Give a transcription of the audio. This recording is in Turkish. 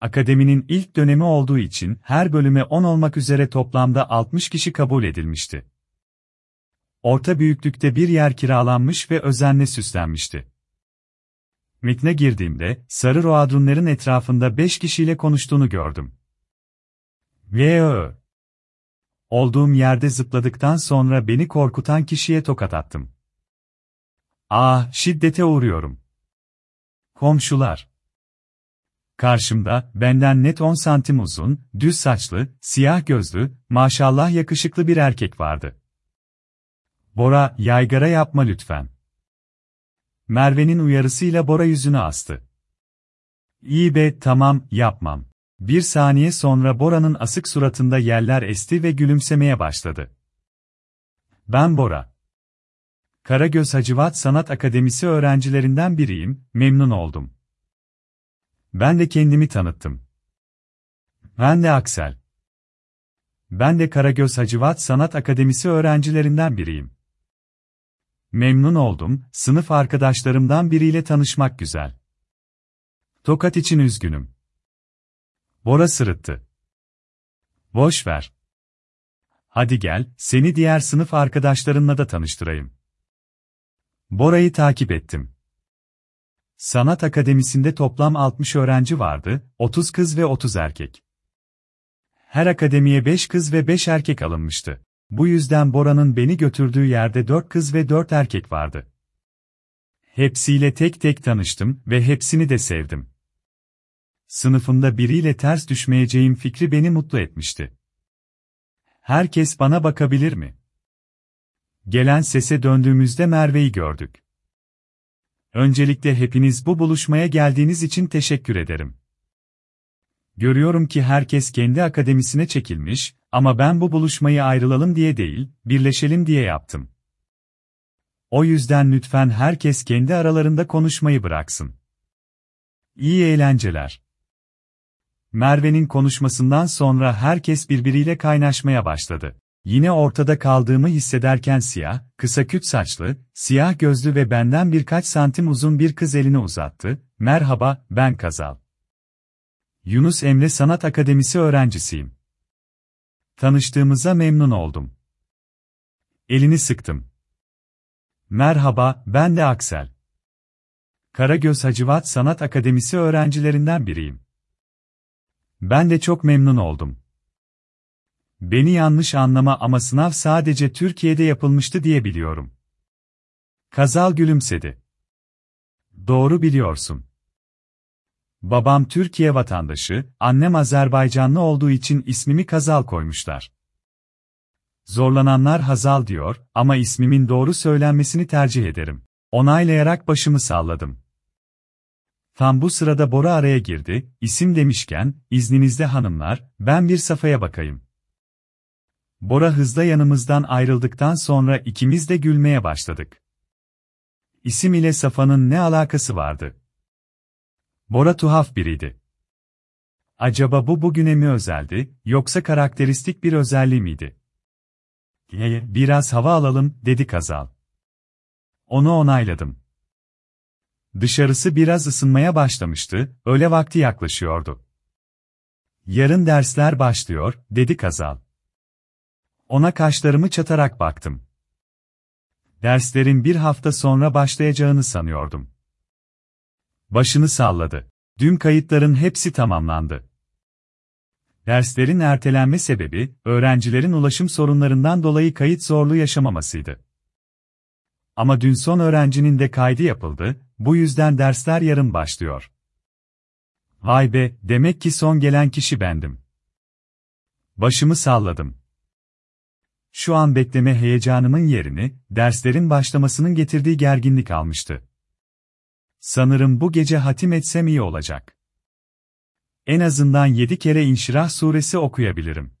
Akademinin ilk dönemi olduğu için her bölüme 10 olmak üzere toplamda 60 kişi kabul edilmişti. Orta büyüklükte bir yer kiralanmış ve özenle süslenmişti. Metne girdiğimde, sarı roadrunların etrafında 5 kişiyle konuştuğunu gördüm. Ve Olduğum yerde zıpladıktan sonra beni korkutan kişiye tokat attım. Ah, şiddete uğruyorum. Komşular. Karşımda, benden net 10 santim uzun, düz saçlı, siyah gözlü, maşallah yakışıklı bir erkek vardı. Bora, yaygara yapma lütfen. Merve'nin uyarısıyla Bora yüzünü astı. İyi be, tamam, yapmam. Bir saniye sonra Bora'nın asık suratında yerler esti ve gülümsemeye başladı. Ben Bora. Karagöz Hacivat Sanat Akademisi öğrencilerinden biriyim, memnun oldum. Ben de kendimi tanıttım. Ben de Aksel. Ben de Karagöz Hacivat Sanat Akademisi öğrencilerinden biriyim. Memnun oldum, sınıf arkadaşlarımdan biriyle tanışmak güzel. Tokat için üzgünüm. Bora sırıttı. Boş ver. Hadi gel, seni diğer sınıf arkadaşlarınla da tanıştırayım. Bora'yı takip ettim. Sanat Akademisi'nde toplam 60 öğrenci vardı, 30 kız ve 30 erkek. Her akademiye 5 kız ve 5 erkek alınmıştı. Bu yüzden Bora'nın beni götürdüğü yerde 4 kız ve 4 erkek vardı. Hepsiyle tek tek tanıştım ve hepsini de sevdim. Sınıfımda biriyle ters düşmeyeceğim fikri beni mutlu etmişti. Herkes bana bakabilir mi? Gelen sese döndüğümüzde Merve'yi gördük. Öncelikle hepiniz bu buluşmaya geldiğiniz için teşekkür ederim. Görüyorum ki herkes kendi akademisine çekilmiş ama ben bu buluşmayı ayrılalım diye değil, birleşelim diye yaptım. O yüzden lütfen herkes kendi aralarında konuşmayı bıraksın. İyi eğlenceler. Merve'nin konuşmasından sonra herkes birbiriyle kaynaşmaya başladı. Yine ortada kaldığımı hissederken siyah, kısa küt saçlı, siyah gözlü ve benden birkaç santim uzun bir kız elini uzattı. Merhaba, ben Kazal. Yunus Emre Sanat Akademisi öğrencisiyim. Tanıştığımıza memnun oldum. Elini sıktım. Merhaba, ben de Aksel. Karagöz Hacivat Sanat Akademisi öğrencilerinden biriyim. Ben de çok memnun oldum. Beni yanlış anlama ama sınav sadece Türkiye'de yapılmıştı diye biliyorum. Kazal gülümsedi. Doğru biliyorsun. Babam Türkiye vatandaşı, annem Azerbaycanlı olduğu için ismimi Kazal koymuşlar. Zorlananlar Hazal diyor ama ismimin doğru söylenmesini tercih ederim. Onaylayarak başımı salladım. Tam bu sırada Bora araya girdi, isim demişken, izninizle hanımlar, ben bir safhaya bakayım. Bora hızla yanımızdan ayrıldıktan sonra ikimiz de gülmeye başladık. İsim ile Safa'nın ne alakası vardı? Bora tuhaf biriydi. Acaba bu bugüne mi özeldi, yoksa karakteristik bir özelliği miydi? Biraz hava alalım, dedi Kazal. Onu onayladım. Dışarısı biraz ısınmaya başlamıştı, öğle vakti yaklaşıyordu. Yarın dersler başlıyor, dedi Kazal. Ona kaşlarımı çatarak baktım. Derslerin bir hafta sonra başlayacağını sanıyordum. Başını salladı. Dün kayıtların hepsi tamamlandı. Derslerin ertelenme sebebi, öğrencilerin ulaşım sorunlarından dolayı kayıt zorluğu yaşamamasıydı. Ama dün son öğrencinin de kaydı yapıldı, bu yüzden dersler yarın başlıyor. Vay be, demek ki son gelen kişi bendim. Başımı salladım. Şu an bekleme heyecanımın yerini, derslerin başlamasının getirdiği gerginlik almıştı. Sanırım bu gece hatim etsem iyi olacak. En azından yedi kere İnşirah suresi okuyabilirim.